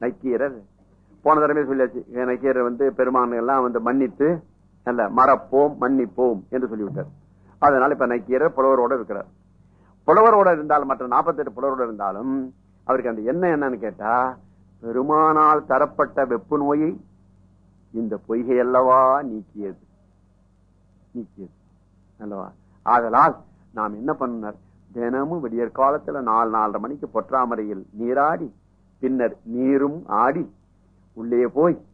நக்கீரர். போன தடவை சொல்லியாச்சு நக்கீரர் வந்து பெருமானெல்லாம் வந்து மன்னித்து அல்ல மறப்போம் மன்னிப்போம் என்று சொல்லிவிட்டார். அதனால இப்ப நக்கீரர் புலவரோட இருக்கிறார். புலவரோட இருந்தாலும் மற்ற 48 புலவரோட இருந்தாலும் அவருக்கு அந்த என்ன என்னன்னு கேட்டா பெருமானால் தரப்பட்ட வெப்பு நோயை இந்த பொய்கை அல்லவா நீக்கியது. நீக்கியது. அல்லவா? ஆதலால் நாம் என்ன பண்ணார் தினமும் விடியற் காலத்துல நாலு நாலரை மணிக்கு பொற்றாமரையில் நீராடி பின்னர் நீரும் ஆடி உள்ளே போய்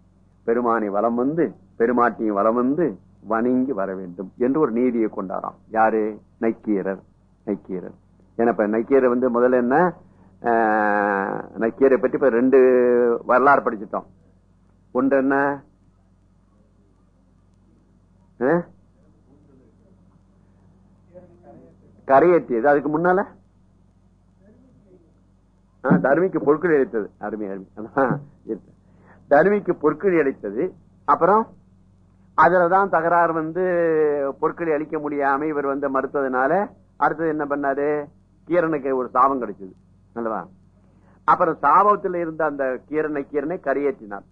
பெருமானை வலம் வந்து பெருமாட்டியும் வலம் வந்து வணங்கி வர வேண்டும் என்று ஒரு நீதியை கொண்டாராம். யாரு? நக்கீரர். நக்கீரர். ஏன்னா இப்ப நக்கீரர் வந்து முதல்ல என்ன? நக்கீரை பற்றி இப்ப ரெண்டு வரலாறு படிச்சுட்டோம். ஒன்று என்ன? கரையேற்றியது. அதுக்கு முன்னால? தருமிக்கு பொருட்கள் அளித்தது அருமை அருமை. தருமிக்கு பொருட்கள் அளித்தது அப்புறம் அதுலதான் தகராறு வந்து பொருட்களை அளிக்க முடியாம இவர் வந்து மறுத்ததுனால அடுத்தது என்ன பண்ணாரு? கீரனுக்கு ஒரு சாபம் கிடைச்சது. அல்லவா? அப்புறம் சாபத்தில் இருந்த அந்த கீரனை கீரனை கரையேற்றினார்.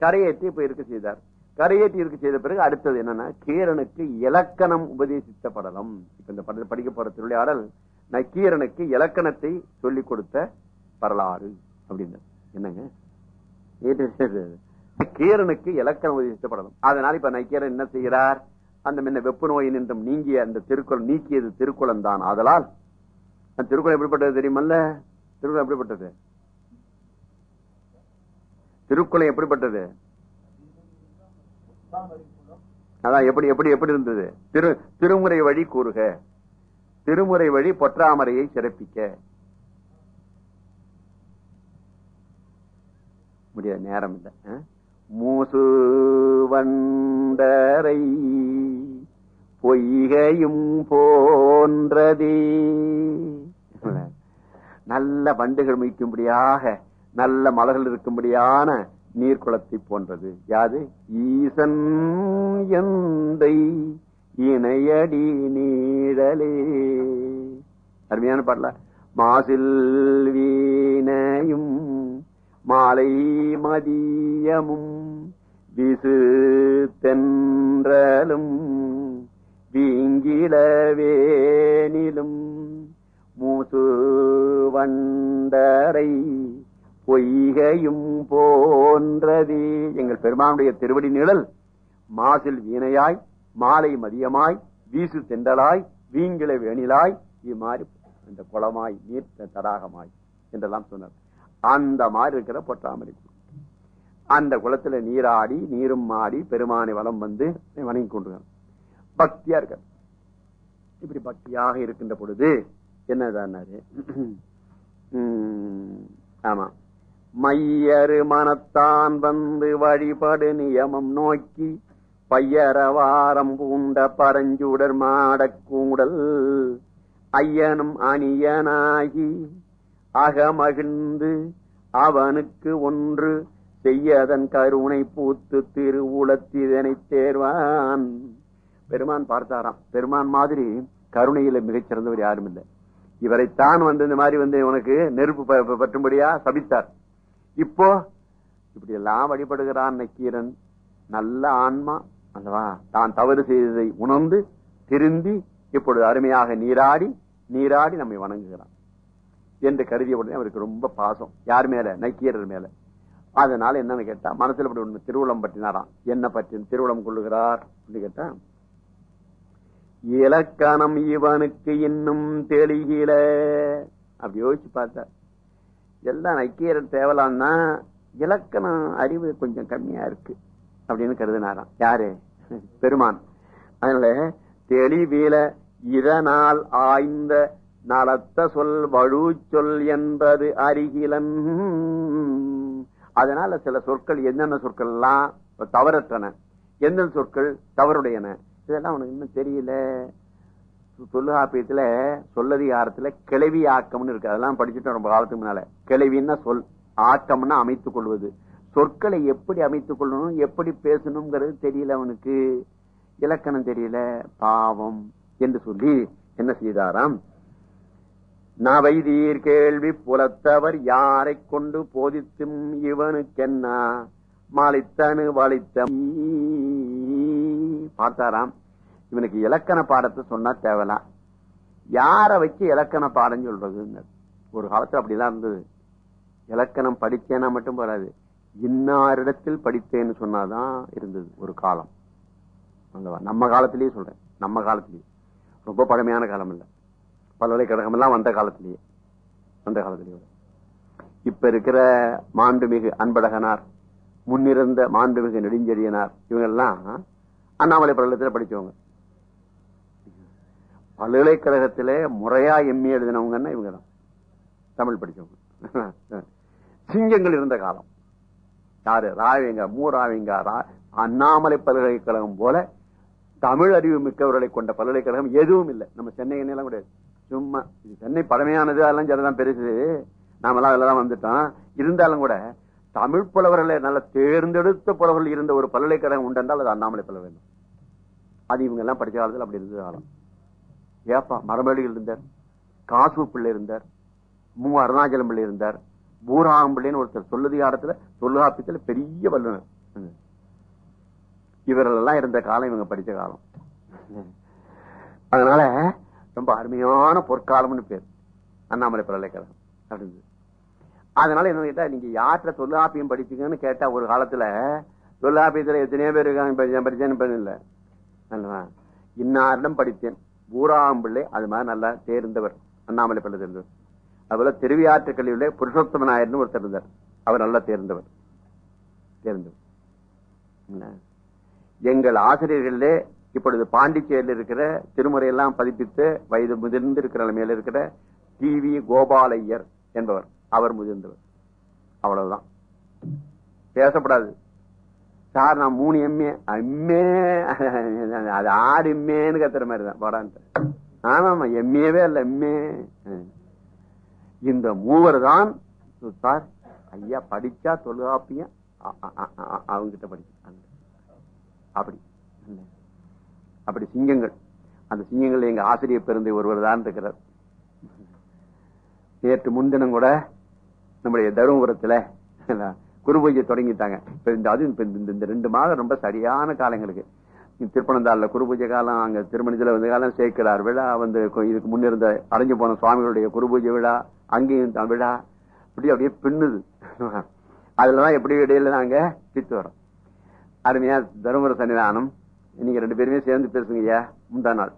கரையேற்றி இப்ப இருக்க செய்தார். கரையேற்றி இருக்க செய்த பிறகு அடுத்தது என்னன்னா கீரனுக்கு இலக்கணம் உபதேசித்த படலம் இப்ப இந்த படத்தில் படிக்க போற திருவிளையாடல் நக்கீரனுக்கு இலக்கணத்தை சொல்லிக் கொடுத்த வரலாறு அப்படின்னு. என்னங்க? கீரனுக்கு இலக்கணம் உபதேசித்த அதனால இப்ப நக்கீரன் என்ன செய்கிறார்? அந்த முன்ன வெப்பு நோய் நின்றும் நீங்கிய அந்த திருக்குறள் நீக்கியது திருக்குளம் தான். ஆதலால் அந்த திருக்குளம் எப்படிப்பட்டது தெரியுமல்ல? திருக்குறள் எப்படிப்பட்டது? திருக்குளம் எப்படிப்பட்டது? அதான் எப்படி எப்படி எப்படி இருந்தது? திரு திருமுறை வழி கூறுக. திருமுறை வழி பொற்றாமரையை சிறப்பிக்க. முடியாது நேரம் இல்லை. மூசு வண்டரை பொய்கையும் போன்றதே. நல்ல வண்டுகள் மிக்கும்படியாக நல்ல மலர்கள் இருக்கும்படியான நீர்க்குளத்தை போன்றது. யாது? ஈசன் எந்தை இணையடி நீழலே. அருமையான பாடல. மாசில் வீணையும் மாலை மதியமும் விசு தென்றலும் வீங்கிலவேனிலும் மூசு வண்டரை பொய்கையும் போன்றதே. எங்கள் பெருமானுடைய திருவடி நிழல் மாசில் வீணையாய் மாலை மதியமாய் வீசு தெண்டலாய் வீங்கில வேணிலாய் இம்மாறி இந்த குளமாய் நீர் தடாகமாய் என்றெல்லாம் சொன்னார் அந்த மாதிரி இருக்கிற பொற்றாமரை அந்த குளத்துல நீராடி நீரும் ஆடி பெருமானை வளம் வந்து வணங்கி கொண்டு பக்தியா இருக்க இப்படி பக்தியாக இருக்கின்ற பொழுது என்னதான்னாரு? உம், ஆமா. மையரு மனத்தான் வந்து வழிபடு நியமம் நோக்கி பையரவாரம் பூண்ட பரஞ்சுடர் மாடக்கூடல் ஐயனும் அணியனாகி அகமகிழ்ந்து அவனுக்கு ஒன்று செய்யதன் கருணை பூத்து திருவுளத்திதனை தேர்வான். பெருமான் பார்த்தாராம். பெருமான் மாதிரி கருணையில மிகச்சிறந்தவர் யாரும் இல்லை. இவரைத்தான் வந்து இந்த மாதிரி வந்து உனக்கு நெருப்பு பற்றும்படியா சபித்தார். இப்போ இப்படி எல்லாம் வழிபடுகிறான் நக்கீரன். நல்ல ஆன்மா அல்லவா? தான் தவறு செய்ததை உணர்ந்து திருந்தி இப்பொழுது அருமையாக நீராடி நீராடி நம்மை வணங்குகிறான். என்று கருதிய உடனே அவருக்கு ரொம்ப பாசம். யார் மேல? நக்கீரர் மேல. அதனால என்னன்னு கேட்டா மனசுல இப்படி ஒண்ணு திருவுளம் பற்றினாராம். என்ன பற்றி திருவுளம் கொள்ளுகிறார்? அப்படின்னு கேட்டா இலக்கணம் இவனுக்கு இன்னும் தெளிகில. அப்படி யோசிச்சு பார்த்தார். எல்லாம் நக்கீரர் தேவலான்னா இலக்கணம் அறிவு கொஞ்சம் கம்மியா இருக்கு அப்படின்னு கருதினாராம். யாரு? பெருமான். அதனால தெளிவில இதனால் ஆய்ந்த நலத்த சொல் வழு சொல் என்பது அருகிலன். அதனால சில சொற்கள் என்னென்ன சொற்கள் எல்லாம் தவறற்றன. எந்தெந்த சொற்கள் தவறுடையன? இதெல்லாம் உனக்கு இன்னும் தெரியல. தொல்காப்பியத்துல சொல்லதிகாரத்துல கிளவி ஆக்கம்னு இருக்கு. அதெல்லாம் படிச்சுட்டோம் ரொம்ப காலத்துக்கு முன்னால. கிளவின்னா சொல் ஆக்கம்னா அமைத்துக் கொள்வது. சொற்களை எப்படி அமைத்துக் கொள்ளணும் எப்படி பேசணுங்கிறது தெரியல அவனுக்கு. இலக்கணம் தெரியல. பாவம் என்று சொல்லி என்ன செய்தாராம்? நவைதீர் கேள்வி புலத்தவர் யாரை கொண்டு போதித்தும் இவனுக்கென்னா? மாலித்தனு வலித்த பார்த்தாராம். இவனுக்கு இலக்கண பாடத்தை சொன்னா தேவலாம் யாரை வச்சு இலக்கண பாடம் சொல்றதுன்னு ஒரு காலத்துல அப்படிதான் இருந்தது. இலக்கணம் படித்தேன்னா மட்டும் வராது இன்னாரிடத்தில் படித்தேன்னு சொன்னாதான் இருந்தது ஒரு காலம். நம்ம காலத்திலேயே சொல்றேன். நம்ம காலத்திலேயே. ரொம்ப பழமையான காலம் இல்லை பல்கலைக்கழகம் எல்லாம் வந்த காலத்திலேயே. வந்த காலத்திலேயே. இப்ப இருக்கிற மாண்புமிகு அன்பழகனார் முன்னிருந்த மாண்புமிகு நெடுஞ்செழியனார் இவங்க எல்லாம் அண்ணாமலை பல்கலைக்கழகத்தில் படிச்சவங்க. பல்கலைக்கழகத்திலே முறையா எம்மி எழுதினவங்கன்னா இவங்க தான் தமிழ் படிச்சவங்க. சிங்கங்கள் இருந்த காலம். யாரு? ராவிங்க மூராவிங்க அண்ணாமலை பல்கலைக்கழகம் போல தமிழ் அறிவு மிக்கவர்களை கொண்ட பல்கலைக்கழகம் எதுவும் இல்லை. நம்ம சென்னை எண்ணெயெல்லாம் கிடையாது. சும்மா இது சென்னை பழமையானது அதெல்லாம் சரிதான் பெருசு. நாமெல்லாம் அதெல்லாம் வந்துட்டோம். இருந்தாலும் கூட தமிழ் புலவர்களை நல்ல தேர்ந்தெடுத்த புலவர்கள் இருந்த ஒரு பல்கலைக்கழகம் உண்டென்றால் அது அண்ணாமலை பல்கலைக்கழகம் அது இவங்க எல்லாம் படிச்ச காலத்தில் அப்படி இருந்தது காலம். ஏப்பா மரமேடிகள் இருந்தார் காசு பிள்ளை இருந்தார் மூ. அருணாச்சலம் பிள்ளை இருந்தார் பூராகம் பிள்ளைன்னு ஒருத்தர் சொல்லுதிகாரத்துல தொல்காப்பியத்துல பெரிய வல்லுநர். ம். இவர்கள் எல்லாம் இருந்த காலம் இவங்க படிச்ச காலம். அதனால ரொம்ப அருமையான பொற்காலம்னு பேர். அண்ணாமலை பல்கலைக்கழகம். அப்படின்னு. அதனால என்ன கேட்டா நீங்க யார்கிட்ட தொல்லாப்பியம் படிச்சீங்கன்னு கேட்டா ஒரு காலத்துல தொல்லாப்பியத்துல எத்தனையோ பேர் இருக்காங்க படிச்சேன்னு இல்ல. அல்லவா? இன்னாரிடம் படித்தேன். பூராம்பிள்ளை அது மாதிரி நல்லா தேர்ந்தவர் அண்ணாமலை பள்ளி தேர்ந்தவர் அதுபோல திருவியாற்று கல்வியுடைய புருஷோத்தம நாயர்னு ஒருத்தர் இருந்தார். அவர் நல்லா தேர்ந்தவர். தேர்ந்தவர். என்ன? எங்கள் ஆசிரியர்களே இப்பொழுது பாண்டிச்சேரியில் இருக்கிற திருமுறையெல்லாம் பதிப்பித்து வயது முதிர்ந்து இருக்கிற நிலைமையில இருக்கிற டி வி கோபாலையர் என்பவர் அவர் முதிர்ந்தவர். அவ்வளவுதான். பேசப்படாது. சார் நான் மூணு எம்ஏ எம்ஏ அது ஆறு எம்ஏன்னு கத்துற மாதிரி தான் படான்ட்டு ஆமா எம்ஏவே இல்லை எம்ஏ இந்த மூவர் தான் சார் ஐயா படிச்சா தொழுகாப்பியம் அ- அ- அவங்கிட்ட படிச்சு அப்படி. அப்படி சிங்கங்கள். அந்த சிங்கங்கள் எங்க ஆசிரியர் பெருந்தை ஒருவர் தான் இருக்கிறார். நேற்று முன்தினம் கூட நம்முடைய தருமபுரத்தில் குரு பூஜை தொடங்கிட்டாங்க. இப்ப இந்த அது இந்த- இந்த ரெண்டு மாதம் ரொம்ப சரியான காலங்களுக்கு திருப்பனந்தாளில் குரு பூஜை காலம் அங்கே திருமணத்தில் வந்து காலம் சேர்க்கிறார். விழா வந்து இதுக்கு முன்னிருந்த அடைஞ்சு போன சுவாமிகளுடைய குரு பூஜை விழா அங்கேயும் விழா இப்படி அப்படியே பின்னுது. அதுலதான் எப்படி இடையில நாங்கள் பித்து வரோம். அருமையாக தருமபுர சன்னிதானம். நீங்க ரெண்டு பேருமே சேர்ந்து பேசுங்கய்யா. முந்தா நாள்.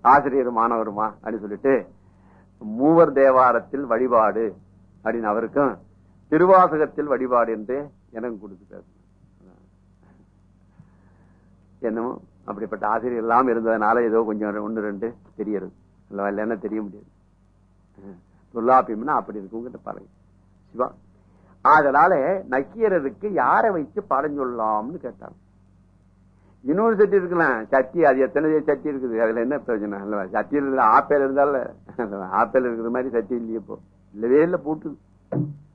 ஆசிரியர் மாணவருமா? அப்படின்னு சொல்லிட்டு மூவர் தேவாரத்தில் வழிபாடு அப்படின்னு அவருக்கும் திருவாசகத்தில் வழிபாடு என்று எனக்கு கொடுத்து பேசணும் என்னமோ அப்படிப்பட்ட ஆசிரியர் எல்லாம் இருந்ததுனால ஏதோ கொஞ்சம் ஒன்று ரெண்டு தெரியறது. அல்லவா? இல்லைன்னா தெரிய முடியாது. தொல்லாப்பியம்னா அப்படி இருக்குங்கிட்ட பாருங்க சிவா. அதனால நக்கீரருக்கு யாரை வைத்து பாடம் சொல்லலாம்னு கேட்டாங்க. இன்னொரு சட்டி இருக்கலாம் சட்டி அது எத்தனை சட்டி இருக்குது? அதுல என்ன பிரயோஜனம்? இல்லவா சட்டியில் இருந்தா ஆப்பேல் இருந்தால ஆப்பேல் இருக்கிற மாதிரி சட்டி இல்லையே இப்போ. இல்லவே இல்லை போட்டு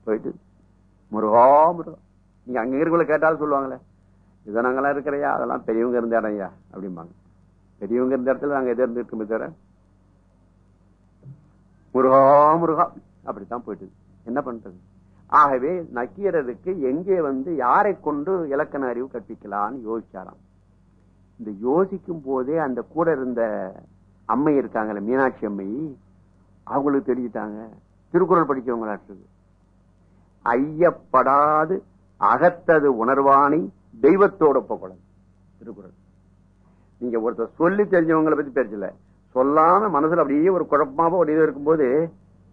போயிட்டு முருகா முருகா. நீங்க அங்க இருக்கக்குள்ள கேட்டாலும் சொல்லுவாங்களே இதை நாங்களாம் இருக்கிறையா? அதெல்லாம் பெரியவங்க இருந்த இடம் ஐயா அப்படிம்பாங்க. பெரியவங்க இருந்த இடத்துல நாங்க எது இருந்துருக்கோமே தவிர முருகா முருகா அப்படித்தான் போயிட்டு. என்ன பண்றது? ஆகவே நக்கீரருக்கு எங்கே வந்து யாரை கொண்டு இலக்கண அறிவு கற்பிக்கலான்னு யோசிச்சாராம். இந்த யோசிக்கும் போதே அந்த கூட இருந்த அம்மை இருக்காங்கல்ல மீனாட்சி அம்மை அவங்களுக்கு தெரிஞ்சிட்டாங்க. திருக்குறள் படிச்சவங்களாட்டு ஐயப்படாது அகத்தது உணர்வாணி தெய்வத்தோட ஒப்பக்கூடாது திருக்குறள். நீங்க ஒருத்தர் சொல்லி தெரிஞ்சவங்களை பத்தி பேசல. சொல்லாம மனசுல அப்படியே ஒரு குழப்பமாக ஒரு இது இருக்கும்போது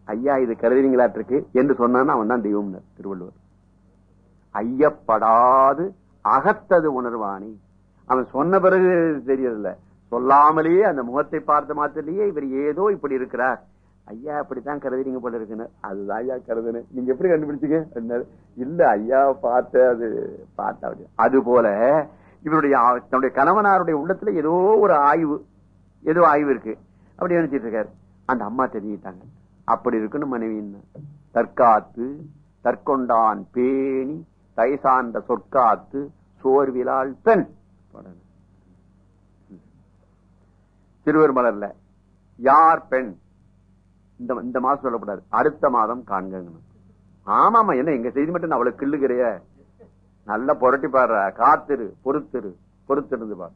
ஐயா இது கருதுறீங்களாட்டிருக்கு என்று சொன்னான்னு அவன் தான் தெய்வம் திருவள்ளுவர். ஐயப்படாது அகத்தது உணர்வாணி அவன் சொன்ன பிறகு தெரியறதில்ல. சொல்லாமலேயே அந்த முகத்தை பார்த்த மாத்திரலேயே இவர் ஏதோ இப்படி இருக்கிறார். ஐயா அப்படித்தான் கருதுறீங்க போல இருக்குன்னு. அதுதான் ஐயா கருதுன்னு. நீங்க எப்படி கண்டுபிடிச்சீங்க? அப்படின்னாரு. இல்ல ஐயா பார்த்த அது பார்த்தா அப்படி. அது போல இவருடைய தன்னுடைய கணவனாருடைய உள்ளத்துல ஏதோ ஒரு ஆய்வு ஏதோ ஆய்வு இருக்கு. அப்படி நினைச்சிட்டு இருக்காரு. அந்த அம்மா தெரிஞ்சுக்கிட்டாங்க அப்படி இருக்குன்னு மனைவின்னு தற்காத்து தற்கொண்டான் பேணி தைசான்ற சொற்காத்து சோர்விலால் பெண். திருவர் மலர்ல யார் பெண்? இந்த இந்த மாசம் சொல்லக்கூடாது அடுத்த மாதம் காண்கணும் ஆமாமா என்ன எங்க செய்தி மட்டும் அவ்வளவு கிள்ளுகிறைய? நல்லா புரட்டி பாடுற. காத்திரு பொறுத்திரு பொறுத்திருந்து பாரு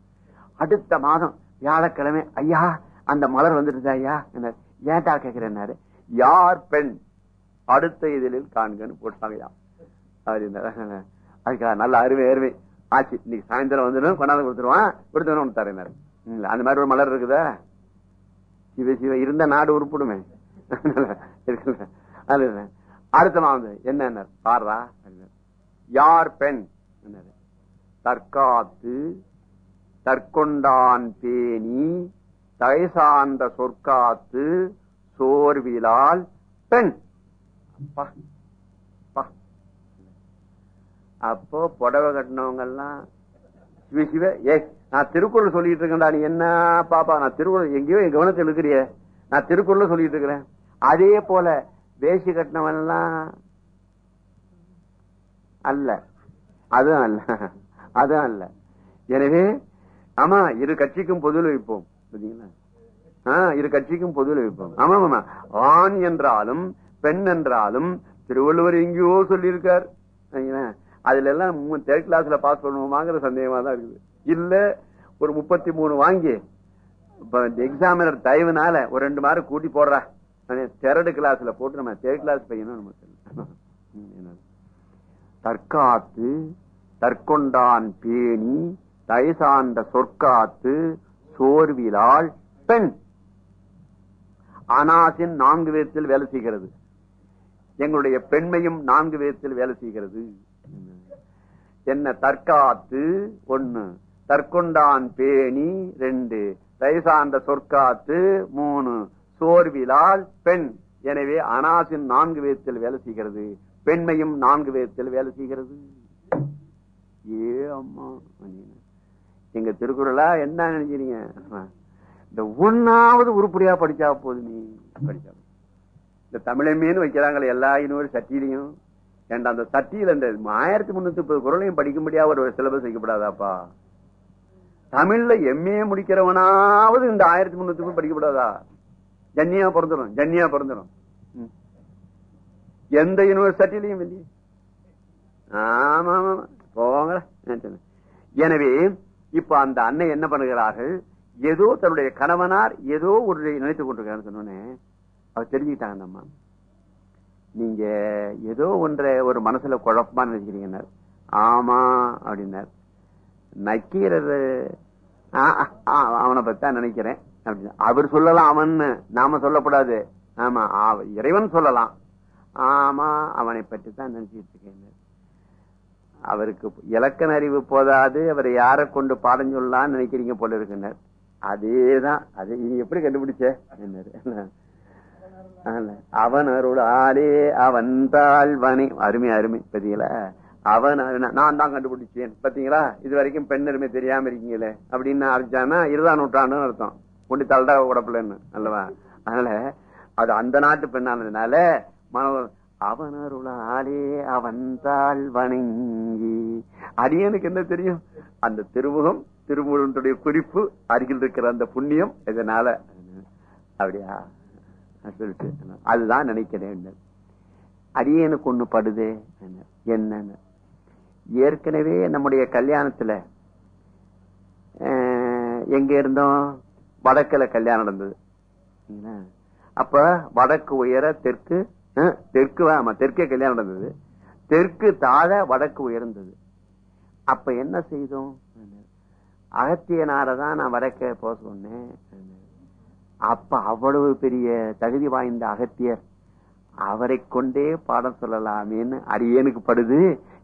அடுத்த மாதம் வியாழக்கிழமை ஐயா அந்த மலர் வந்துட்டு ஐயா? என்ன ஏன்டா? கேட்கிறேன் யார் பெண்? அடுத்த இதழில் காண்கன்னு போட்டாங்கய்யா அதுக்காக நல்ல அருமை அருமை. ஆச்சு. இன்னைக்கு சாயந்தரம் வந்துடும் கொண்டாந்து கொடுத்துருவான் கொடுத்தவன ஒன்று தரேன் அந்த மாதிரி ஒரு மலர் இருக்குதா? சிவ சிவ இருந்த நாடு உருப்பிடுமே. அது அடுத்த மாதம் என்ன பாடுறா? யார் பெண்? தற்காத்து தற்கொண்டான் பேணி தகை சார்ந்த சொற்காத்து சோர்விலால் பெண். அப்பா. அப்போ புடவை கட்டினவங்க எல்லாம் சிவ ஏ நான் திருக்குறள் சொல்லிட்டு இருக்கேன்டா நீ என்ன பாப்பா நான் திருக்குறள் எங்கேயோ என் கவனத்தை எழுக்கிறிய நான் திருக்குறள் சொல்லிட்டு இருக்கிறேன். அதே போல வேசி கட்டினவன் எல்லாம் அல்ல. அதுவும் அல்ல. அதுவும் அல்ல. எனவே ஆமா இரு கட்சிக்கும் பொதுவில் வைப்போம். பாத்தீங்களா ஆஹ் இரு கட்சிக்கும் பொதுவில் வைப்போம். ஆமா ஆமா ஆண் என்றாலும் பெண் என்றாலும் திருவள்ளுவர் எங்கேயோ சொல்லியிருக்கார். சரிங்களா? அதுல எல்லாம் தேர்ட் கிளாஸ்ல பாஸ் பண்ணுவோமாங்கிற சந்தேகமா தான் இருக்குது. இல்ல ஒரு முப்பத்தி மூணு வாங்கி எக்ஸாமினர் தயவுனால ஒரு ரெண்டு மார்க் கூட்டி போடுறா. தேர்டு கிளாஸ்ல போட்டு நம்ம தேர்ட் கிளாஸ் பையனும் நம்ம என்ன? தற்காத்து தற்கொண்டான் பேணி தயை சார்ந்த சொற்காத்து சோர்விலால் பெண். அனாசின் நான்கு விதத்தில் வேலை செய்கிறது. எங்களுடைய பெண்மையும் நான்கு விதத்தில் வேலை செய்கிறது. என்ன தற்காத்து ஒன்னு தற்கொண்டான் பேணி ரெண்டு. வயசார்ந்த சொற்காத்து மூணு. சோர்விலால் பெண். எனவே அனாசின் நான்கு விதத்தில் வேலை செய்கிறது. பெண்மையும் நான்கு விதத்தில் வேலை செய்கிறது. ஏ அம்மா எங்க திருக்குறளா என்ன நினைக்கிறீங்க? இந்த ஒன்னாவது உருப்படியா படிச்சா போதுமே. படிச்சா இந்த தமிழமேன்னு வைக்கிறாங்களே எல்லா இன்னொரு சட்டியிலையும் ஏண்டா அந்த சட்டியில அந்த ஆயிரத்தி முன்னூத்தி முப்பது குரலையும் படிக்க முடியாத ஒரு சிலபஸ் வைக்கப்படாதாப்பா? தமிழ்ல எம்ஏ முடிக்கிறவனாவது இந்த ஆயிரத்தி முன்னூத்தி முப்பது படிக்கப்படாதா? ஜன்னியா பிறந்துடும் ஜன்னியா பிறந்துடும் எந்த யூனிவர்சிட்டிலையும் இல்லையே. ஆமா ஆமா ஆமா. எனவே இப்ப அந்த அன்னை என்ன பண்ணுகிறார்கள்? ஏதோ தன்னுடைய கணவனார் ஏதோ ஒரு நினைத்துக் கொண்டிருக்கிறான்னு சொன்னோன்னே அவர் தெரிஞ்சுக்கிட்டாங்க அம்மா. நீங்க ஏதோ ஒன்றை ஒரு மனசுல குழப்பமா நினைச்சிருக்கீங்க ஆமா அப்படின்னார். நக்கீரர் அவனை பத்தி தான் நினைக்கிறேன். அப்படின்னு அவர் சொல்லலாம் அவன் நாம சொல்லக்கூடாது. ஆமா இறைவன் சொல்லலாம். ஆமா அவனை பற்றி தான் நினைச்சிட்டு இருக்கேன் அவருக்கு இலக்கண அறிவு போதாது அவரை யாரை கொண்டு பாடம் சொல்லலாம்னு நினைக்கிறீங்க போல இருக்குனர் அதேதான் அது நீ எப்படி கண்டுபிடிச்ச? என்ன ஆல. அவன் அருளாலே அவன் தாழ்வனை. அருமை அருமை. பாத்தீங்களா? அவன் அருணா. நான் தான் கண்டுபிடிச்சேன். பாத்தீங்களா? இது வரைக்கும் பெண் அருமை தெரியாம இருக்கீங்களே? அப்படின்னு ஆரம்பிச்சானா இருபதாம் நூற்றாண்டுன்னு அர்த்தம். கொண்டு தள்ளுடா உடப்புலன்னு. அல்லவா? அதனால அது அந்த நாட்டு பெண்ணானதுனால மனவர் அவன் அருளாலே அவன் தாழ் வணங்கி அடியனுக்கு என்ன தெரியும்? அந்த திருமுகம் திருமுகத்துடைய குறிப்பு அருகில் இருக்கிற அந்த புண்ணியம் இதனால. அப்படியா? சொல்லிட்டு அதுதான் நினைக்கிறேன் அடியனுக்கு ஒண்ணு படுதே என்னன்னு. ஏற்கனவே நம்முடைய கல்யாணத்துல அஹ், எங்க இருந்தோம்? வடக்குல கல்யாணம் நடந்தது. அப்ப வடக்கு உயர தெற்கு தெற்கு ஆமா தெற்கே கல்யாணம் நடந்தது. தெற்கு தாழ வடக்கு உயர்ந்தது. அப்ப என்ன செய்தோம்? அகத்தியனாரதான் நான் வடக்க போக சொன்னேன். அப்ப அவ்வளவு பெரிய தகுதி வாய்ந்த அகத்தியர் அவரை கொண்டே பாடம் சொல்லலாமேன்னு அரியனுக்கு படுது.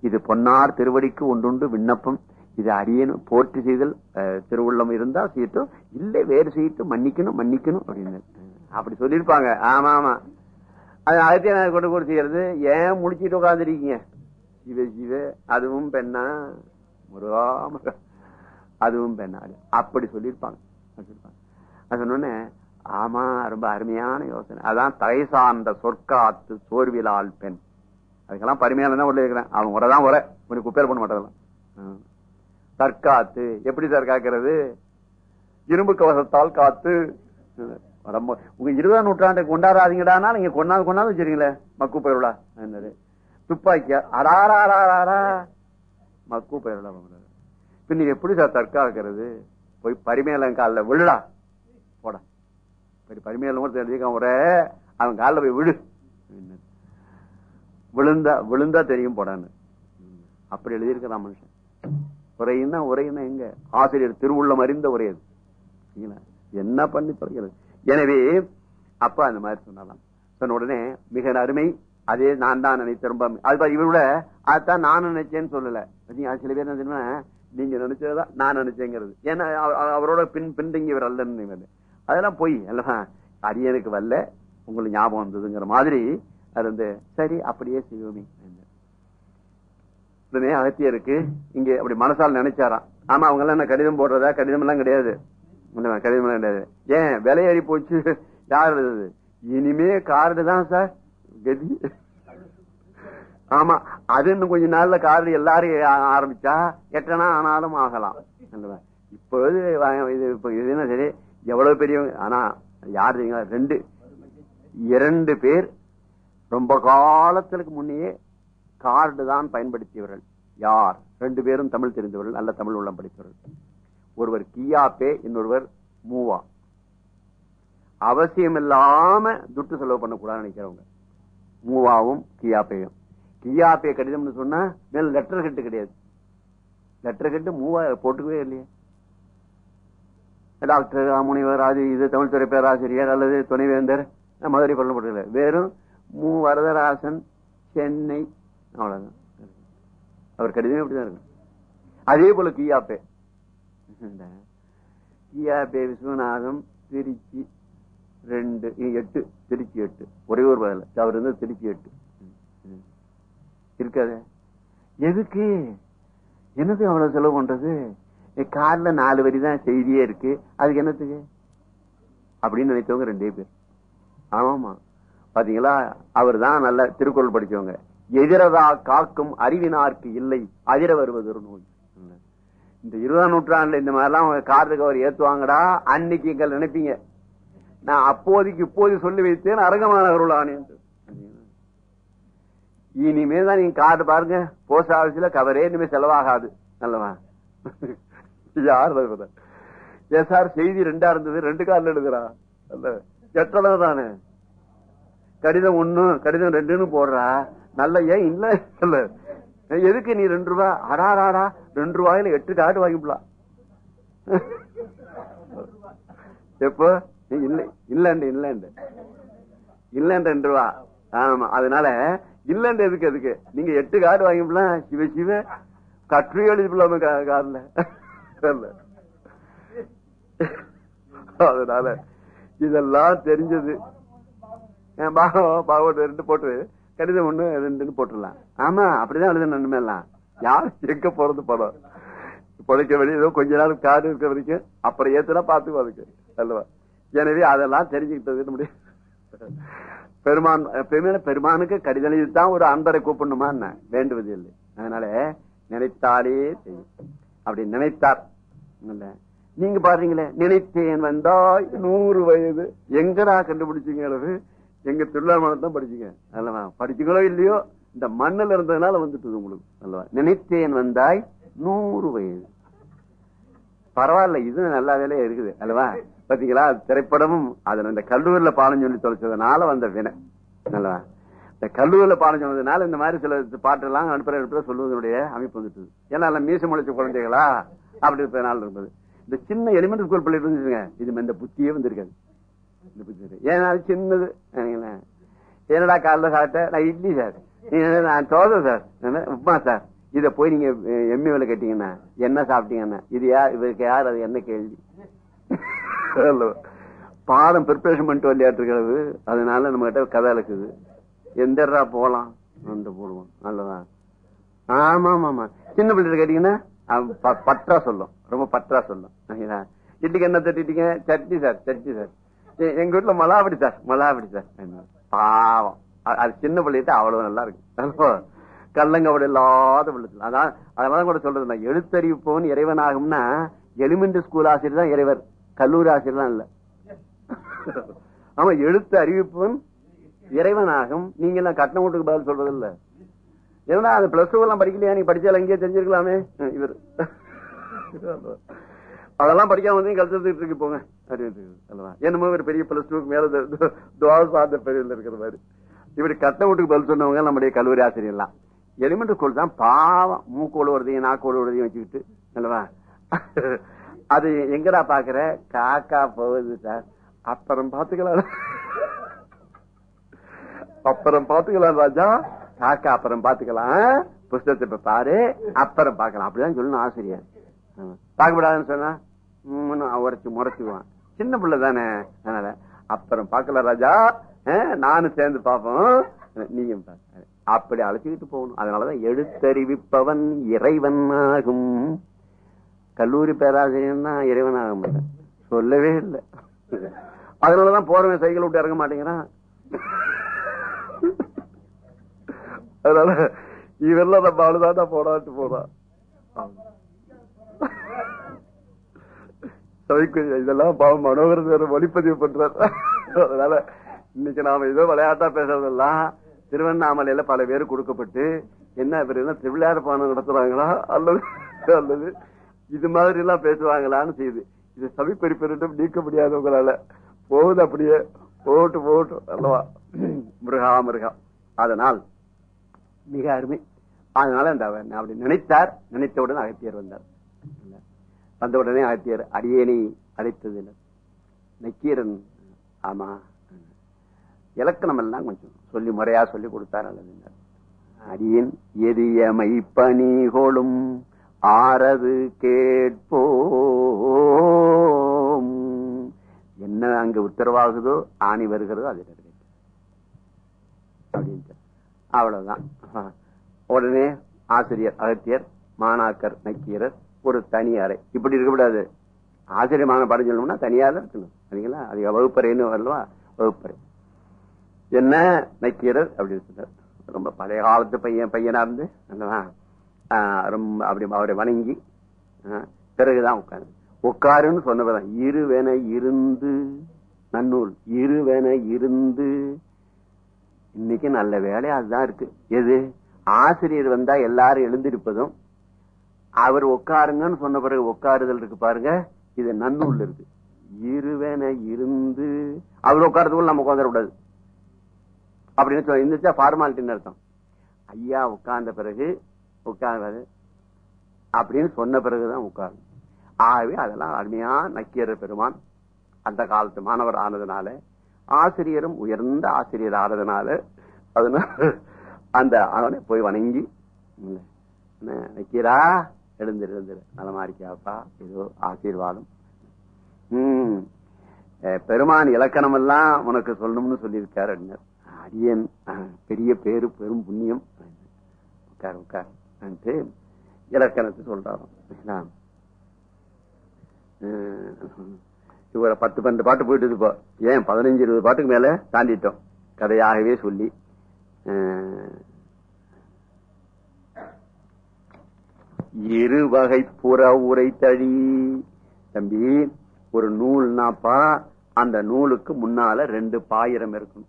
இது பொன்னார் திருவடிக்கு ஒன்றுண்டு விண்ணப்பம். இது அரியன் போற்றி செய்தல் திருவுள்ளம் இருந்தா செய்யட்டும் இல்லை வேறு செய்யட்டும் மன்னிக்கணும் மன்னிக்கணும் அப்படின்னு அப்படி சொல்லியிருப்பாங்க. ஆமா ஆமா. அது அகத்தியனார் கொண்டு கூட செய்யறது. ஏன் முடிச்சிட்டு உட்காந்துருக்கீங்க சிவ சிவ அதுவும் பெண்ணா? முருகா அதுவும் பெண்ணா. அப்படி சொல்லியிருப்பாங்க. சொல்லியிருப்பாங்க. அது சொன்னோன்னே ஆமா ரொம்ப அருமையான யோசனை. அதான் தலை சார்ந்த சொற்காத்து சோர்விலால் பெண். அதுக்கெல்லாம் பருமையான தான் உள்ள இருக்கிறேன். அவன் உரதான் உர. உனக்கு குப்பேர் பண்ண மாட்டதெல்லாம் தற்காத்து. எப்படி சார் காக்கிறது? இரும்பு கவசத்தால் காத்து. ரொம்ப உங்க இருபதாம் நூற்றாண்டை கொண்டாடாதீங்கடானா? நீங்க கொண்டாந்து கொண்டாந்து வச்சிருக்கீங்களே? மக்கு பயிர்களா என்னது? துப்பாக்கியா? அராரா மக்கு பயிர்களா இப்ப நீங்க எப்படி சார் தற்காக்கிறது? போய் பரிமேலன் விழுடா. போடா. பரிமேலம் கூட தெரிஞ்சுக்க ஒரே அவன் காலில் போய் விழு. விழுந்தா விழுந்தா தெரியும் போடான்னு. அப்படி எழுதியிருக்கிறான் மனுஷன். உரையினா உரையினா எங்க? ஆசிரியர் திருவுள்ளம் அறிந்த உரை அது. என்ன பண்ணி தொடங்கிறது எனவே அப்ப அந்த மாதிரி சொன்னாலாம் சொன்ன உடனே மிக அருமை அதே நான் தான் நினைத்த ரொம்ப அது இவரோட அதான் நான் நினைச்சேன்னு சொல்லல. சில பேர் என்ன நீங்க நினைச்சதுதான் நான் நினைச்சேங்கிறது. ஏன்னா அவ- அவரோட பின் பின்தங்கியவர் அல்லன்னு அதெல்லாம் போய் அல்லவா அரியனுக்கு வரல உங்களுக்கு ஞாபகம் வந்ததுங்கிற மாதிரி அது வந்து சரி அப்படியே செய்வோமே உடனே அகத்தியருக்கு இங்க அப்படி மனசால் நினைச்சாராம். ஆமா அவங்க எல்லாம் என்ன கடிதம் போடுறதா? கடிதம் எல்லாம் கிடையாது கடிதம் எல்லாம் கிடையாது. ஏன் விலை ஏறி போச்சு? யார் எழுதுது? இனிமே கார்டு தான் சார். கதி. ஆமா அது இன்னும் கொஞ்ச நாள்ல கார்டு எல்லாரும் ஆரம்பிச்சா எட்டனா ஆனாலும் ஆகலாம். அல்லவா? இப்போது இது இப்ப இதுன்னா சரி? எவ்வளவு பெரியவங்க ஆனா யார் தெரியுங்களா? ரெண்டு இரண்டு பேர் ரொம்ப காலத்திற்கு முன்னையே கார்டு தான் பயன்படுத்தியவர்கள். யார்? ரெண்டு பேரும் தமிழ் தெரிந்தவர்கள் நல்ல தமிழ் உள்ளம் படித்தவர்கள். ஒருவர் கியாப்பே இன்னொருவர் மூவா. அவசியம் இல்லாம துட்டு செலவு பண்ணக்கூடாதுன்னு நினைக்கிறவங்க. மூவாவும் கியாப்பேயும் கியாப்பே கடிதம்னு சொன்னா மேல லெட்டர் கட்டு கிடையாது. லெட்டர் கட்டு மூவா போட்டுக்கவே இல்லையே. டாக்டர் முனைவர் அது இது தமிழ் பேராசிரியர் அல்லது துணைவேந்தர் மதுரை கொல்லப்பட்டதில்லை வெறும் மு. வரதராசன் சென்னை அவ்வளோதான் அவர் கடிதமே அப்படிதான் இருக்கும் அதே போல கியாப்பே கியாப்பே விஸ்வநாதம் திருச்சி ரெண்டு எட்டு திருச்சி எட்டு. ஒரே ஒரு பதில். அவர் வந்து திருச்சி எட்டு. ம், ம். இருக்காதே. எதுக்கு? என்னது அவ்வளவு செலவு பண்றது? கார்ல நாலு வரி தான் செய்தியே இருக்கு. அதுக்கு என்னத்துக்கு? அப்படின்னு நினைத்தவங்க ரெண்டே பேர். ஆமாமா பாத்தீங்களா? அவர் தான் நல்ல திருக்குறள் படிச்சவங்க. எதிரதா காக்கும் அறிவினார்க்கு இல்லை அதிர வருவது ஒரு நோய். இந்த இருபதாம் நூற்றாண்டுல இந்த மாதிரிலாம் கார்டுக்கு அவர் ஏத்துவாங்கடா அன்னைக்கு எங்கள் நினைப்பீங்க. நான் அப்போதைக்கு இப்போது சொல்லி வைத்தேன் அரங்கமான அருளானே இனிமே தான் நீங்க கார்டு பாருங்க. போஸ்ட் ஆபீஸ்ல கவரே இனிமே செலவாகாது. நல்லவா? யார் ஏன் சார் செய்தி ரெண்டா இருந்தது ரெண்டு கார்ல எழுதுறா. அல்ல எட்டளவு தானே? கடிதம் ஒண்ணு கடிதம் ரெண்டுன்னு போடுறா. நல்ல ஏன் இல்ல? இல்ல எதுக்கு நீ ரெண்டு ரூபா? அடாராடா ரெண்டு ரூபாயில எட்டு கார்டு வாங்கிக்கலாம் எப்போ? இல்ல இல்லண்டு இல்லண்டு. இல்லண்டு ரெண்டு ரூபா. ஆமா அதனால இல்லண்டு எதுக்கு எதுக்கு? நீங்க எட்டு கார்டு வாங்கிக்கலாம் சிவ சிவ. கற்று எழுதிக்கலாம கார்ல அதனால இதெல்லாம் தெரிஞ்சது. ஏன் பாவம் பாவம் ரெண்டு போட்டு கடிதம் ஒண்ணு ரெண்டுன்னு போட்டுடலாம். ஆமா அப்படிதான் எழுத நன்மை எல்லாம். யார் எங்க போறது படம்? பொழைக்க வேண்டிய ஏதோ கொஞ்ச நாள் காடு இருக்க வரைக்கும் அப்புறம் ஏத்துனா பாத்துக்கோ அதுக்கு. அல்லவா? எனவே அதெல்லாம் தெரிஞ்சுக்கிட்டது முடியும் பெருமான் எப்பயுமே பெருமானுக்கு கடிதம் இதுதான் ஒரு அன்பரை கூப்பிடணுமா என்ன வேண்டுவது இல்லை. அதனால நினைத்தாலே செய்யும். அப்படி நினைத்தார். நீங்க பாருங்களே நினைத்தேன் வந்தாய் நூறு வயது. எங்கடா கண்டுபிடிச்சீங்க எங்க திருவிழாமலம் தான் படிச்சீங்க. அல்லவா? படிச்சீங்களோ இல்லையோ? இந்த மண்ணில் இருந்ததுனால வந்துட்டு உங்களுக்கு. அல்லவா? நினைத்தேன் வந்தாய் நூறு வயது. பரவாயில்ல இது நல்லா வேலையா இருக்குது. அல்லவா? பாத்தீங்களா? திரைப்படமும் அதுல இந்த கல்லூரில பாடம் சொல்லி தொலைச்சதுனால வந்த வினை. அல்லவா? இந்த கல்லூரில பாடம் சொன்னதுனால இந்த மாதிரி சில பாட்டு எல்லாம் அனுப்புற அனுப்புற சொல்லுவதனுடைய அமைப்பு வந்துட்டு ஏன்னா மீச முளைச்ச குழந்தைகளா? அப்படி நாள் இருந்தது. இந்த சின்ன எலிமெண்ட் ஸ்கூல் பிள்ளை இருந்துச்சுங்க. இது இந்த புத்தியே வந்திருக்காது. இந்த புத்தி ஏன்னா அது சின்னது. என்னடா காலைல சாப்பிட்ட? நான் இட்லி சார் நான் தோசை சார் உப்மா சார் இதை போய் நீங்க எம்ஏல கேட்டீங்கன்னா என்ன சாப்பிட்டீங்கன்னா இது யார் இவருக்கு யார் அது என்ன கேள்வி? பாடம் ப்ரிப்பரேஷன் பண்ணிட்டு விளையாட்டு அதனால நம்ம கிட்ட கதை இருக்குது எந்தடா போகலாம் வந்து போடுவோம். நல்லதா? ஆமா ஆமா ஆமா சின்ன பிள்ளைகிட்ட கேட்டீங்கன்னா பற்றா சொல்லும். ரொம்ப பற்றா சொல்லும். இன்னைக்கு என்ன தட்டிட்டீங்க? Chutney sir chutney sir. எங்க வீட்டுல மலாபடி சார் மலாபடி சார். பாவம். அது சின்ன பிள்ளைகிட்ட அவ்வளவு நல்லா இருக்கு. அல்லவா? இல்லாத பிள்ளை அதான் அதனால கூட சொல்றது. நான் எழுத்தறிவிப்பவன் இறைவன் ஆகும்னா எலிமெண்டரி ஸ்கூல் ஆசிரியர் தான் இறைவர். கல்லூரி ஆசிரியர் தான் இல்ல. ஆமா எழுத்து அறிவிப்பவன் இறைவனாகும் நீங்க எல்லாம் கட்டண வீட்டுக்கு பதில் சொல்றது இல்ல ஏன்னா அது பிளஸ் டூ எல்லாம் படிக்கலையா? நீ படிச்சால எங்கேயே தெரிஞ்சிருக்கலாமே. இவர். அதெல்லாம் படிக்காம வந்து கல்ச்சர் இருக்கு போங்க. அல்லவா? என்னமோ ஒரு பெரிய பிளஸ் டூக்கு மேல துவாஸ் அந்த இருக்கிற மாதிரி. இப்படி கட்ட வீட்டுக்கு பதில் சொன்னவங்க நம்முடைய கல்லூரி ஆசிரியர்லாம் எலிமெண்ட் ஸ்கூல் தான் பாவம். மூக்கோடு வருதையும் நாக்கோடு வருதையும் வச்சுக்கிட்டு அல்லவா? அது எங்கடா பாக்குற? காக்கா போகுது சார். அப்புறம் பாத்துக்கலாம். அப்புறம் பாத்துக்கலாம் ராஜா. காக்கா அப்புறம் பாத்துக்கலாம் புஸ்தகத்தை இப்ப பாரு. அப்புறம் பாக்கலாம் அப்படிதான் சொல்லணும் ஆசிரியர். பார்க்கப்படாதுன்னு சொன்னா உரைச்சு முறைச்சுவான் சின்ன பிள்ளை தானே. அதனால அப்புறம் பார்க்கல ராஜா. அஹ், நானும் சேர்ந்து பார்ப்போம். நீயும் அப்படி அழைச்சிக்கிட்டு போகணும். அதனாலதான் எழுத்தறிவிப்பவன் இறைவன் ஆகும். கல்லூரி பேராசிரியர்னா இறைவன் ஆக மாட்டேன் சொல்லவே இல்லை. அதனாலதான் போறவன் சைக்கிள் விட்டு இறங்க மாட்டேங்கிறான். அதனால இவெல்லாம் நம்ம அழுதாண்டா போடாட்டு போறான் இதெல்லாம் பாவம் மனோகர் வேற ஒளிப்பதிவு பண்றாரு. அதனால இன்னைக்கு நாம ஏதோ விளையாட்டா பேசுறதெல்லாம் திருவண்ணாமலையில பல பேர் கொடுக்கப்பட்டு என்ன பேர் என்ன திருவிழாறு பானம் நடத்துறாங்களா? அல்லது அல்லது இது மாதிரி எல்லாம் பேசுவாங்களான்னு செய்யுது இது சவிப்பெருப்பெருட்டும் நீக்க முடியாது உங்களால. போகுது அப்படியே போட்டு போட்டு அல்லவா? மிருகா மிருகா. அதனால் மிக அருமை. அதனால அந்த அவர் அப்படி நினைத்தார். நினைத்தவுடன் அகத்தியர் வந்தார். வந்த உடனே அகத்தியர் அடியேனை அழைத்தது நக்கீரன் ஆமா. இலக்கணம் எல்லாம் கொஞ்சம் சொல்லி முறையா சொல்லி கொடுத்தார் அல்லது அடியன் எரியமை பணிகொளும் ஆறது கேட்போம். என்ன அங்கு உத்தரவாகுதோ ஆணி வருகிறதோ அது அப்படின்ட்டு அவ்வளவுதான். உடனே ஆசிரியர் அகத்தியர் மாணாக்கர் நக்கீரர் ஒரு தனி அறை. இப்படி இருக்கக்கூடாது. ஆசிரியர் மாணவ பாடம் சொல்லணும்னா தனியாக தான் இருக்கணும். சரிங்களா? அது வகுப்பறைன்னு வரலவா? வகுப்பறை. என்ன? நக்கீரர் அப்படின்னு சொன்னார் ரொம்ப பழைய காலத்து பையன் பையனா இருந்து அல்லவா? ஆஹ் ரொம்ப அப்படி அவரை வணங்கி ஆஹ் பிறகுதான் உட்காரு உட்காருன்னு சொன்னவதான் இருவென இருந்து நன்னூல். இருவென இருந்து இன்னைக்கு நல்ல வேலை அதுதான் இருக்கு. எது? ஆசிரியர் வந்தா எல்லாரும் எழுந்திருப்பதும் அவர் உட்காருங்கன்னு சொன்ன பிறகு உட்காருதல் இருக்கு பாருங்க இது நன்னூல் இருக்கு. இருவன இருந்து அவர் உட்காரதுக்குள்ள நம்ம உட்காந்துட கூடாது. அப்படின்னு சொல்லி இருந்துச்சா ஃபார்மாலிட்டின்னு அர்த்தம். ஐயா உட்கார்ந்த பிறகு உட்கார்றது அப்படின்னு சொன்ன பிறகுதான் உட்காரும் ஆகவே அதெல்லாம் அருமையா நக்கீர பெருமான் அந்த காலத்து மாணவர் ஆனதுனால ஆசிரியரும் உயர்ந்த ஆசிரியர் ஆறதுனால அதனால அந்த அவனை போய் வணங்கி என்ன, எழுந்துரு எழுந்திரு. நலமா இருக்கியாப்பா ஏதோ ஆசீர்வாதம். உம் பெருமான் இலக்கணம் எல்லாம் உனக்கு சொல்லணும்னு சொல்லியிருக்காரு அப்படின்னார். அடியன் பெரிய பேரு பெரும் புண்ணியம். உட்கார் உட்கார். இலக்கணத்தை சொல்றாராம். ஒரு பத்து பன்னெண்டு பாட்டு போயிட்டு இப்போ. ஏன் பதினஞ்சு இருபது பாட்டுக்கு மேல தாண்டிட்டோம். கதையாகவே சொல்லி. இருவகை புற உரை தழி. தம்பி ஒரு நூல்னாப்பா அந்த நூலுக்கு முன்னால ரெண்டு பாயிரம் இருக்கும்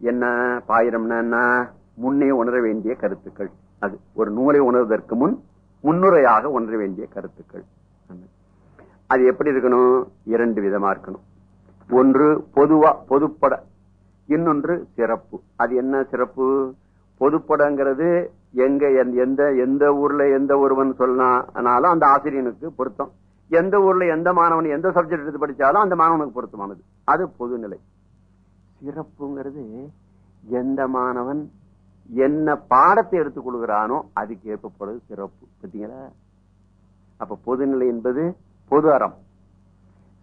என்ன பாயிரம்னா என்ன? முன்னே உணர வேண்டிய கருத்துக்கள். அது ஒரு நூலை உணர்வதற்கு முன் முன்னுரையாக உணர வேண்டிய கருத்துக்கள். அது எப்படி இருக்கணும்? இரண்டு விதமா இருக்கணும். ஒன்று பொதுவா பொதுப்பட. இன்னொன்று சிறப்பு. அது என்ன சிறப்பு? பொதுப்படங்கிறது எங்க எந்த- எந்த எந்த ஊர்ல எந்த ஒருவன் சொன்னாலும் அந்த ஆசிரியனுக்கு பொருத்தம். எந்த ஊர்ல எந்த மாணவன் எந்த சப்ஜெக்ட் எடுத்து படிச்சாலும் அந்த மாணவனுக்கு பொருத்தமானது. அது பொதுநிலை. சிறப்புங்கிறது எந்த மாணவன் என்ன பாடத்தை எடுத்துக் கொள்கிறானோ அதுக்கு ஏற்பப்படுது சிறப்பு. பார்த்தீங்களா அப்ப பொதுநிலை என்பது பொது அறம்.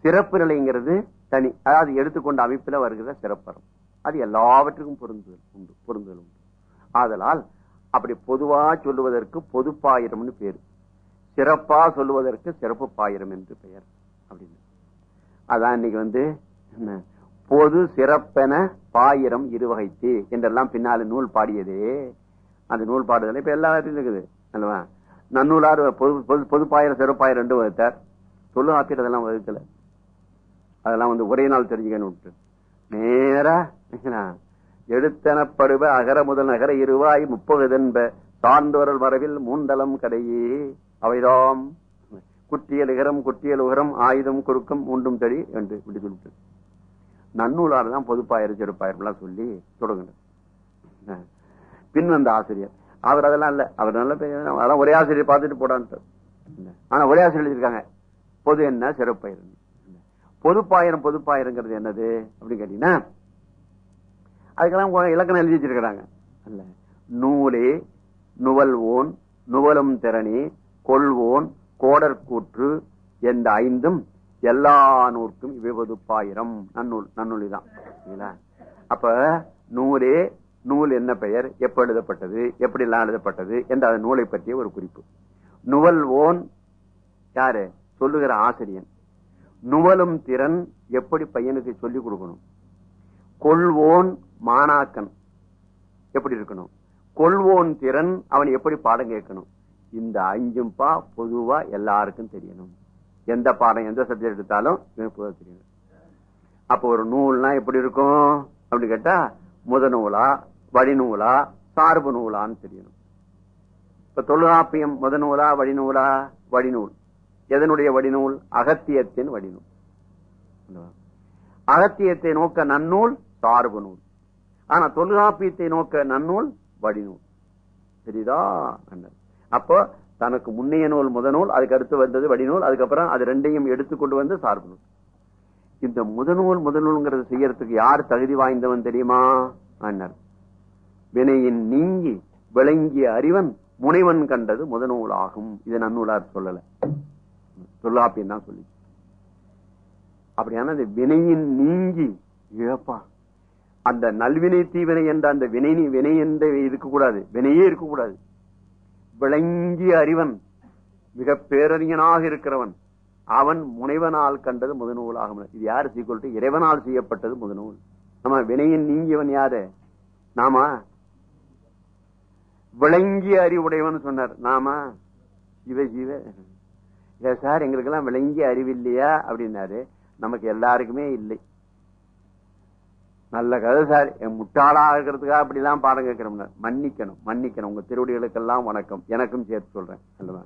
சிறப்பு நிலைங்கிறது தனி அதாவது எடுத்துக்கொண்ட அமைப்பில் வருகிற சிறப்பறம் அது எல்லாவற்றுக்கும் பொருந்துதல் உண்டு பொருந்துதல் உண்டு. ஆதலால் அப்படி பொதுவா சொல்லுவதற்கு பொதுப்பாயிரம்னு பேர். சிறப்பா சொல்லுவதற்கு சிறப்பு பாயிரம் என்று பெயர் அப்படின்னு. அதான் இன்னைக்கு வந்து என்ன, பொது சிறப்பென பாயிரம் இருவகைத்து என்றெல்லாம் பின்னால நூல் பாடியதே. அந்த நூல் பாடுதல் இப்ப எல்லா இருக்குது அல்லவா? நன்னூலார் பொது பொது பொதுப்பாயிரம் சிறப்பாயிரம் ரெண்டு வகுத்தார். சொல்லு ஆத்திர அதெல்லாம் வகுக்கல. அதெல்லாம் வந்து ஒரே நாள் தெரிஞ்சுக்கணும் நேரா எடுத்தனப்படுவ அகர முதல் நகர இருவாய் முப்பகுதென்ப சார்ந்தோரல் வரவில் மூண்டலம் கடையே அவைதாம். குற்றியல் இகரம் குற்றியல் உகரம் ஆயுதம் குறுக்கம் உண்டும் தடி என்று இப்படி சொல்லிட்டு. நன்னூலார் தான் பொதுப்பாயிரம் செருப்பாயிரம் சொல்லி தொடங்கினார். பின் வந்த ஆசிரியர். அவர் அதெல்லாம் இல்லை. அவர் நல்ல அதெல்லாம் ஒரே ஆசிரியர் பார்த்துட்டு போடான்ட்டு ஆனா ஒரே ஆசிரியர் எழுதியிருக்காங்க. பொது என்ன? சிறப்பாயிரம் பொதுப்பாயிரம் பொதுப்பாயிரங்கிறது என்னது? அப்படின்னு கேட்டீங்கன்னா அதுக்கெல்லாம் இலக்கணம் எழுதி வச்சிருக்கிறாங்க. அல்ல. நூலே நுவல்வோன் நுவலும் திறனே கொள்வோன் கோடற்கூற்று என்ற ஐந்தும் எல்லா நூற்கும் இவை பொதுப்பாயிரம் நன்னூல் நன்னூலி தான். அப்ப நூலே நூல் என்ன பெயர்? எப்ப எழுதப்பட்டது? எப்படி எல்லாம் எழுதப்பட்டது? என்ற அந்த நூலை பற்றிய ஒரு குறிப்பு. நுவல்வோன் யாரு? சொல்லுகிற ஆசிரியன் நுவலும் திறன் எப்படி பையனுக்கு சொல்லிக் கொடுக்கணும்? கொள்வோன் மாணாக்கன் எப்படி இருக்கணும்? கொள்வோன் திறன் அவன் எப்படி பாடம் கேட்கணும்? இந்த அஞ்சும் பா பொதுவா எல்லாருக்கும் தெரியணும். எந்த பாடம் எந்த சப்ஜெக்ட் எடுத்தாலும் பொதுவாக தெரியணும் அப்போ ஒரு நூல்னா எப்படி இருக்கும்? அப்படின்னு கேட்டா முத நூலா வழிநூலா சார்பு நூலான்னு தெரியணும். இப்ப தொல்காப்பியம் முத நூலா வழிநூலா வழிநூல் எதனுடைய வடிநூல்? அகத்தியத்தின் வடிநூல். அகத்தியத்தை நோக்க நன்னூல் சார்பு நூல். ஆனா தொல்காப்பியத்தை நோக்க நன்னூல் வடிநூல். சரிதா அப்போ தனக்கு முன்னைய நூல் முதநூல் அதுக்கு அடுத்து வந்தது வடிநூல் அதுக்கப்புறம் அது ரெண்டையும் எடுத்துக்கொண்டு வந்து சார்பு நூல். இந்த முதநூல் முதநூல்ங்கிறது செய்யறதுக்கு யார் தகுதி வாய்ந்தவன் தெரியுமா? அண்ணர் வினையின் நீங்கி விளங்கிய அறிவன் முனைவன் கண்டது முதநூல் ஆகும் இது நன்னூலார் சொல்லல. தொல்லாப்பியம் தான் சொல்லி அப்படியான அந்த வினையின் நீங்கி இழப்பா. அந்த நல்வினை தீவினை என்ற அந்த வினை வினை என்ற இருக்கக்கூடாது. வினையே இருக்கக்கூடாது. விளங்கிய அறிவன் மிக பேரறிஞனாக இருக்கிறவன் அவன் முனைவனால் கண்டது முதநூலாக இது யாரு சீக்கிரம் இறைவனால் செய்யப்பட்டது முதநூல். நம்ம வினையின் நீங்கியவன் யாரு? நாமா? விளங்கிய அறிவுடையவன் சொன்னார். நாமா? இவ ஜீவ இல்லை சார் எங்களுக்கெல்லாம் விளங்கி அறிவில்லையா அறிவு இல்லையா? அப்படின்னாரு. நமக்கு எல்லாருக்குமே இல்லை. நல்ல கதை சார். என் முட்டாளா இருக்கிறதுக்காக அப்படிலாம் பாடம் கேட்கிறோம்னா மன்னிக்கணும் மன்னிக்கணும். உங்க திருவடிகளுக்கெல்லாம் வணக்கம். எனக்கும் சேர்த்து சொல்றேன். அல்லவா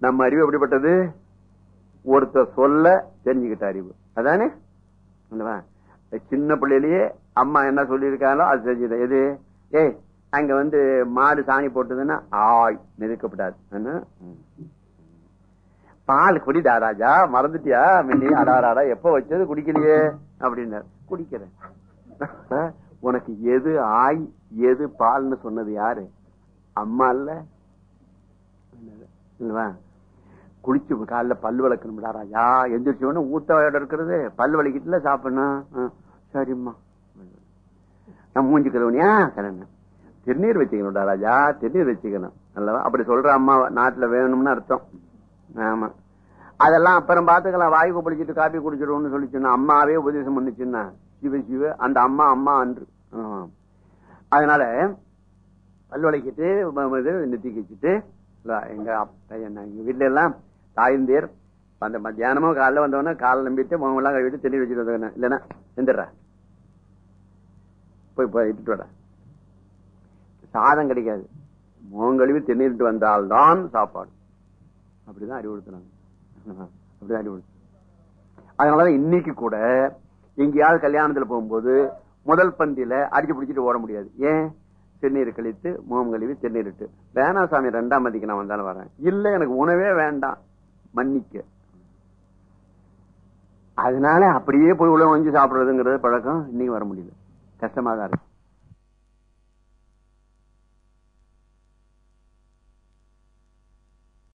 நம்ம அறிவு எப்படிப்பட்டது? ஒருத்தர் சொல்ல தெரிஞ்சுக்கிட்ட அறிவு. அதானே? அல்லவா சின்ன பிள்ளையிலேயே அம்மா என்ன சொல்லியிருக்காங்களோ அது தெரிஞ்சுதான் எது? ஏய் அங்க வந்து மாடு சாணி போட்டதுன்னா ஆய் நெருக்கப்படாது. பால் குடிடா ராஜா மறந்துட்டியா? மின்னி அடாராடா எப்ப வச்சது குடிக்கலையே? அப்படின்னாரு. குடிக்கிறேன். உனக்கு எது ஆய் எது பால்னு சொன்னது யாரு? அம்மா இல்ல? இல்லவா? குளிச்சு காலைல பல் விளக்கணும்டா ராஜா. எந்திரிச்சோன்னு உடனே ஊத்த இடம் இருக்கிறது. பல் வலிக்கிட்டுல சாப்பிடணும். சரிம்மா. நான் மூஞ்சி கழுவுனியா? திருநீர் வச்சுக்கணும்டா ராஜா திருநீர் வச்சுக்கணும். அல்லவா? அப்படி சொல்ற அம்மா நாட்டுல வேணும்னு அர்த்தம். ஆமா. அதெல்லாம் அப்புறம் பாத்துக்கலாம் வாய் கொப்பளிச்சுட்டு காப்பி குடிச்சிடும்னு சொல்லிச்சுன்னா அம்மாவே உபதேசம் பண்ணுச்சுன்னா சிவ சிவ அந்த அம்மா அம்மா அன்று. அதனால பல்வளைக்கிட்டு நெத்திக்கு வச்சுட்டு எங்க எங்க வீட்டுல எல்லாம் தாய்ந்தேர் அந்த மத்தியானமும் காலைல வந்தவொடனே காலை நம்பிட்டு முகமெல்லாம் கழுவிட்டு தெளி வச்சுட்டு வந்தவன இல்லைன்னா எந்திரா போய் போய் இட்டுட்டு வர சாதம் கிடைக்காது. முகம் கழுவி வந்தால்தான் சாப்பாடு. அப்படிதான் அறிவுறுத்தினாங்க அப்படிதான் அறிவுறுத்த அதனாலதான் இன்னைக்கு கூட எங்கேயாவது கல்யாணத்துல போகும்போது முதல் பந்தியில அடிச்சு பிடிச்சிட்டு ஓட முடியாது. ஏன்? திருநீர் கழித்து முகம் கழிவு தென்னீர் இட்டு வேணா சாமி ரெண்டாம் மதிக்கு நான் வந்தாலும் வரேன். இல்லை எனக்கு உணவே வேண்டாம். மன்னிக்க. அதனால அப்படியே போய் உள்ள வஞ்சி சாப்பிடுறதுங்கிறது பழக்கம். இன்னைக்கு வர முடியல. கஷ்டமா தான் இருக்கு.